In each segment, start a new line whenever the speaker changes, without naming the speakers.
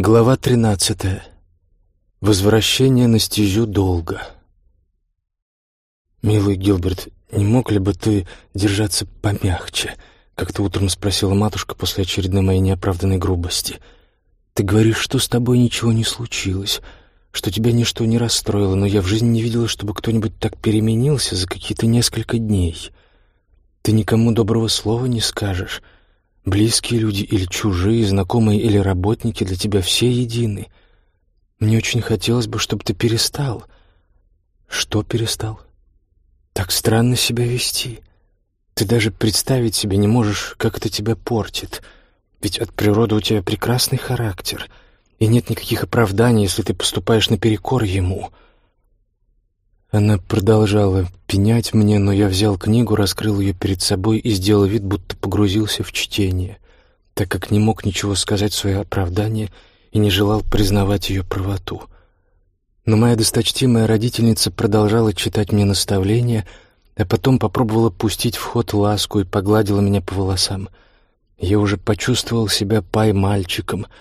Глава тринадцатая. Возвращение на стезю долго. «Милый Гилберт, не мог ли бы ты держаться помягче?» — как-то утром спросила матушка после очередной моей неоправданной грубости. «Ты говоришь, что с тобой ничего не случилось, что тебя ничто не расстроило, но я в жизни не видела, чтобы кто-нибудь так переменился за какие-то несколько дней. Ты никому доброго слова не скажешь». Близкие люди или чужие, знакомые или работники для тебя все едины. Мне очень хотелось бы, чтобы ты перестал. Что перестал? Так странно себя вести. Ты даже представить себе не можешь, как это тебя портит. Ведь от природы у тебя прекрасный характер, и нет никаких оправданий, если ты поступаешь наперекор ему — она продолжала пенять мне, но я взял книгу, раскрыл ее перед собой и сделал вид, будто погрузился в чтение, так как не мог ничего сказать в свое оправдание и не желал признавать ее правоту. Но моя досточтимая родительница продолжала читать мне наставления, а потом попробовала пустить в ход ласку и погладила меня по волосам. Я уже почувствовал себя пай-мальчиком —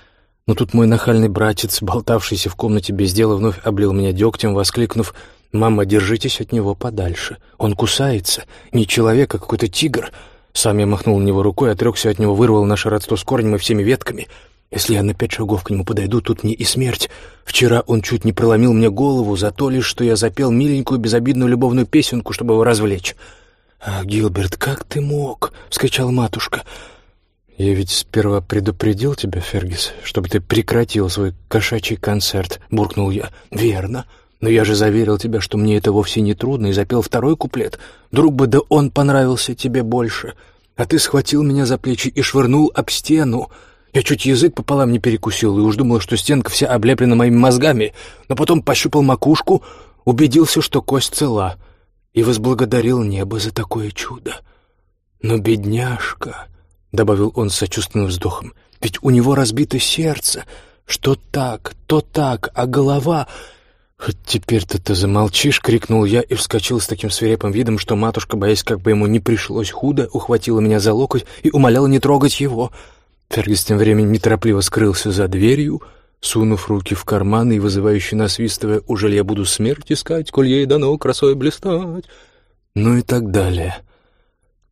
но тут мой нахальный братец, болтавшийся в комнате без дела, вновь облил меня дегтем, воскликнув — «Мама, держитесь от него подальше. Он кусается. Не человек, а какой-то тигр». Сам я махнул на него рукой, отрекся от него, вырвал наше родство с корнем и всеми ветками. Если я на пять шагов к нему подойду, тут мне и смерть. Вчера он чуть не проломил мне голову за то лишь, что я запел миленькую безобидную любовную песенку, чтобы его развлечь. «А, Гилберт, как ты мог?» — вскричала матушка. «Я ведь сперва предупредил тебя, Фергис, чтобы ты прекратил свой кошачий концерт», — буркнул я. «Верно. Но я же заверил тебя, что мне это вовсе не трудно, и запел второй куплет. Вдруг бы да он понравился тебе больше. А ты схватил меня за плечи и швырнул об стену. Я чуть язык пополам не перекусил, и уж думал, что стенка вся облеплена моими мозгами. Но потом пощупал макушку, убедился, что кость цела, и возблагодарил небо за такое чудо. Но бедняжка, — добавил он с сочувственным вздохом, — ведь у него разбито сердце, что так, то так, а голова... «Хоть теперь-то ты замолчишь!» — крикнул я и вскочил с таким свирепым видом, что матушка, боясь, как бы ему не пришлось худо, ухватила меня за локоть и умоляла не трогать его. Фергис тем временем неторопливо скрылся за дверью, сунув руки в карманы и вызывающе насвистывая «Ужель я буду смерть искать, коль ей дано красой блистать?» Ну и так далее.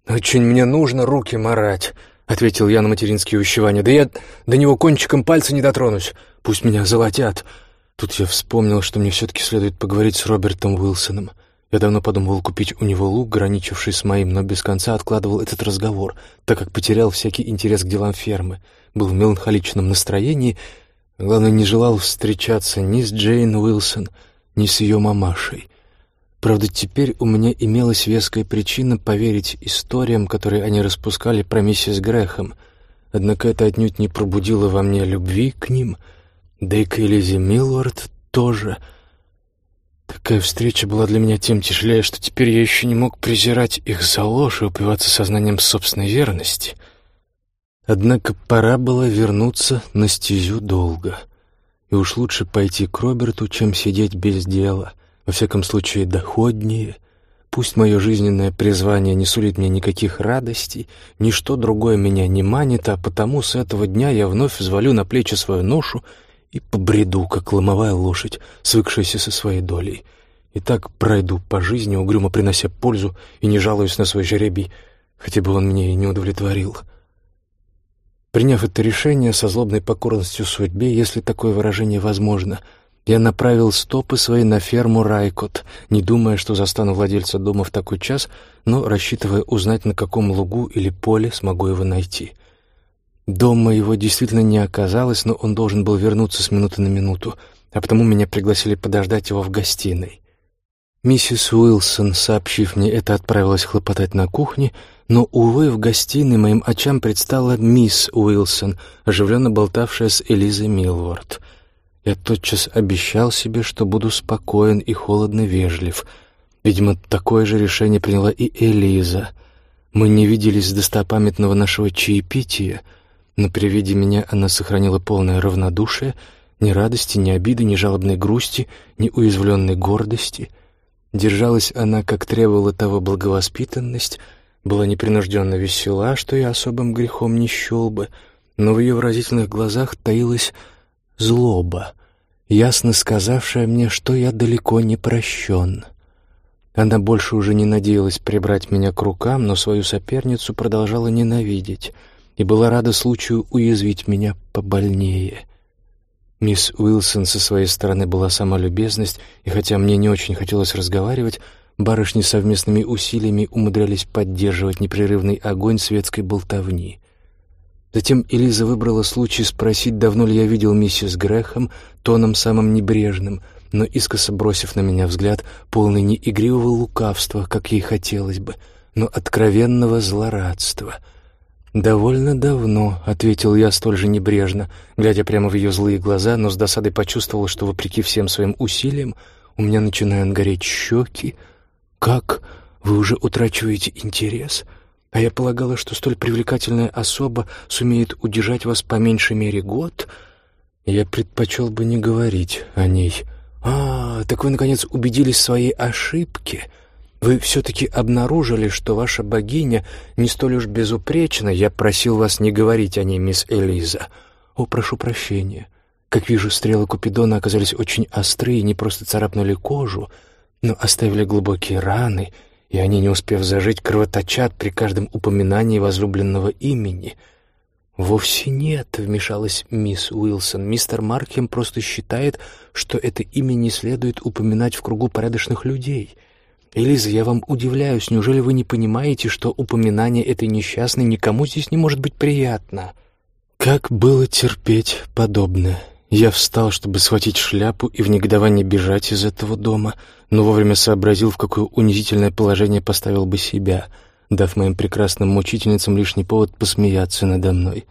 «Очень мне нужно руки марать», — ответил я на материнские увещевания. «Да я до него кончиком пальца не дотронусь. Пусть меня золотят». Тут я вспомнил, что мне все-таки следует поговорить с Робертом Уилсоном. Я давно подумывал купить у него лук, граничивший с моим, но без конца откладывал этот разговор, так как потерял всякий интерес к делам фермы, был в меланхоличном настроении, главное, не желал встречаться ни с Джейн Уилсон, ни с ее мамашей. Правда, теперь у меня имелась веская причина поверить историям, которые они распускали про миссис Грэхэм, однако это отнюдь не пробудило во мне любви к ним — да и к Элизе Миллвард тоже. Такая встреча была для меня тем тяжелее, что теперь я еще не мог презирать их за ложь и упиваться сознанием собственной верности. Однако пора было вернуться на стезю долго. И уж лучше пойти к Роберту, чем сидеть без дела. Во всяком случае, доходнее. Пусть мое жизненное призвание не сулит мне никаких радостей, ничто другое меня не манит, а потому с этого дня я вновь взвалю на плечи свою ношу — и побреду, как ломовая лошадь, свыкшаяся со своей долей. И так пройду по жизни, угрюмо принося пользу и не жалуюсь на свой жеребий, хотя бы он меня и не удовлетворил. Приняв это решение со злобной покорностью судьбе, если такое выражение возможно, я направил стопы свои на ферму Райкот, не думая, что застану владельца дома в такой час, но рассчитывая узнать, на каком лугу или поле смогу его найти — Дома его действительно не оказалось, но он должен был вернуться с минуты на минуту, а потому меня пригласили подождать его в гостиной. Миссис Уилсон, сообщив мне это, отправилась хлопотать на кухне, но, увы, в гостиной моим очам предстала мисс Уилсон, оживленно болтавшая с Элизой Милворд. Я тотчас обещал себе, что буду спокоен и холодно вежлив. Видимо, такое же решение приняла и Элиза. Мы не виделись с достопамятного нашего чаепития — но при виде меня она сохранила полное равнодушие, ни радости, ни обиды, ни жалобной грусти, ни уязвленной гордости. Держалась она, как требовала того благовоспитанность, была непринужденно весела, что я особым грехом не счел бы, но в ее выразительных глазах таилась злоба, ясно сказавшая мне, что я далеко не прощен. Она больше уже не надеялась прибрать меня к рукам, но свою соперницу продолжала ненавидеть и была рада случаю уязвить меня побольнее. Мисс Уилсон со своей стороны была сама любезность, и хотя мне не очень хотелось разговаривать, барышни совместными усилиями умудрялись поддерживать непрерывный огонь светской болтовни. Затем Элиза выбрала случай спросить, давно ли я видел миссис Грэхэм, тоном самым небрежным, но искоса бросив на меня взгляд, полный не игривого лукавства, как ей хотелось бы, но откровенного злорадства. «Довольно давно», — ответил я столь же небрежно, глядя прямо в ее злые глаза, но с досадой почувствовал, что, вопреки всем своим усилиям, у меня начинают гореть щеки. «Как? Вы уже утрачиваете интерес?» А я полагала, что столь привлекательная особа сумеет удержать вас по меньшей мере год. Я предпочел бы не говорить о ней. А, так вы, наконец, убедились в своей ошибке. Вы все-таки обнаружили, что ваша богиня не столь уж безупречна. Я просил вас не говорить о ней, мисс Элиза. О, прошу прощения. Как вижу, стрелы Купидона оказались очень острые, не просто царапнули кожу, но оставили глубокие раны — и они, не успев зажить, кровоточат при каждом упоминании возлюбленного имени. «Вовсе нет», — вмешалась мисс Уилсон. «Мистер Маркхем просто считает, что это имя не следует упоминать в кругу порядочных людей. Элиза, я вам удивляюсь, неужели вы не понимаете, что упоминание этой несчастной никому здесь не может быть приятно?» Как было терпеть подобное? Я встал, чтобы схватить шляпу и в негодовании бежать из этого дома, но вовремя сообразил, в какое унизительное положение поставил бы себя, дав моим прекрасным мучительницам лишний повод посмеяться надо мной.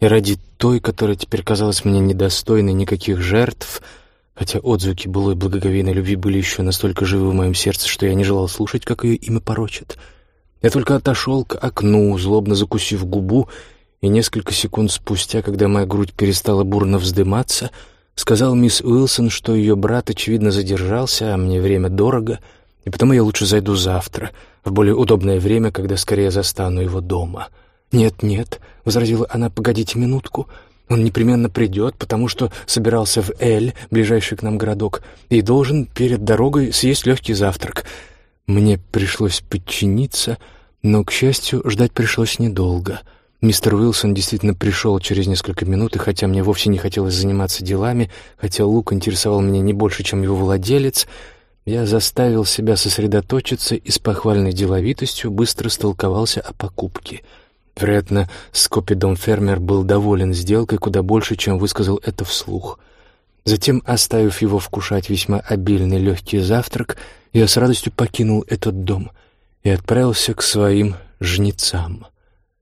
И ради той, которая теперь казалась мне недостойной никаких жертв, хотя отзвуки былой благоговейной любви были еще настолько живы в моем сердце, что я не желал слушать, как ее имя порочат, я только отошел к окну, злобно закусив губу, и несколько секунд спустя, когда моя грудь перестала бурно вздыматься, сказал мисс Уилсон, что ее брат, очевидно, задержался, а мне время дорого, и потому я лучше зайду завтра, в более удобное время, когда скорее застану его дома. «Нет, нет», — возразила она, — «погодите минутку». Он непременно придет, потому что собирался в Эль, ближайший к нам городок, и должен перед дорогой съесть легкий завтрак. Мне пришлось подчиниться, но, к счастью, ждать пришлось недолго — Мистер Уилсон действительно пришел через несколько минут, и хотя мне вовсе не хотелось заниматься делами, хотя лук интересовал меня не больше, чем его владелец, я заставил себя сосредоточиться и с похвальной деловитостью быстро столковался о покупке. Вероятно, Скопидом фермер был доволен сделкой куда больше, чем высказал это вслух. Затем, оставив его вкушать весьма обильный легкий завтрак, я с радостью покинул этот дом и отправился к своим жнецам.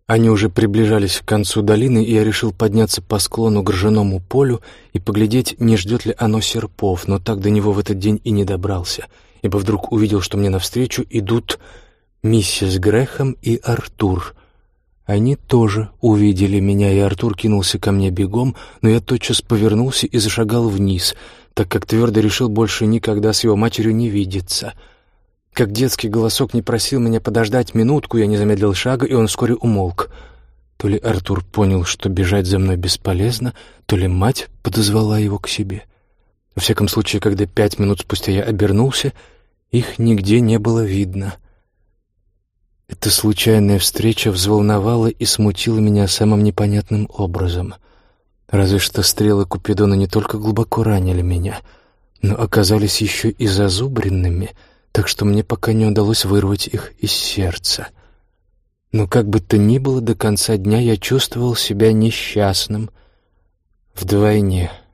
Они уже приближались к концу долины, и я решил подняться по склону к ржаному полю и поглядеть, не ждет ли оно серпов, но так до него в этот день и не добрался, ибо вдруг увидел, что мне навстречу идут миссис Грэхэм и Артур. Они тоже увидели меня, и Артур кинулся ко мне бегом, но я тотчас повернулся и зашагал вниз, так как твердо решил больше никогда с его матерью не видеться — как детский голосок не просил меня подождать минутку, я не замедлил шага, и он вскоре умолк. То ли Артур понял, что бежать за мной бесполезно, то ли мать подозвала его к себе. Во всяком случае, когда пять минут спустя я обернулся, их нигде не было видно. Эта случайная встреча взволновала и смутила меня самым непонятным образом. Разве что стрелы Купидона не только глубоко ранили меня, но оказались еще и зазубренными — так что мне пока не удалось вырвать их из сердца. Но как бы то ни было, до конца дня я чувствовал себя несчастным вдвойне —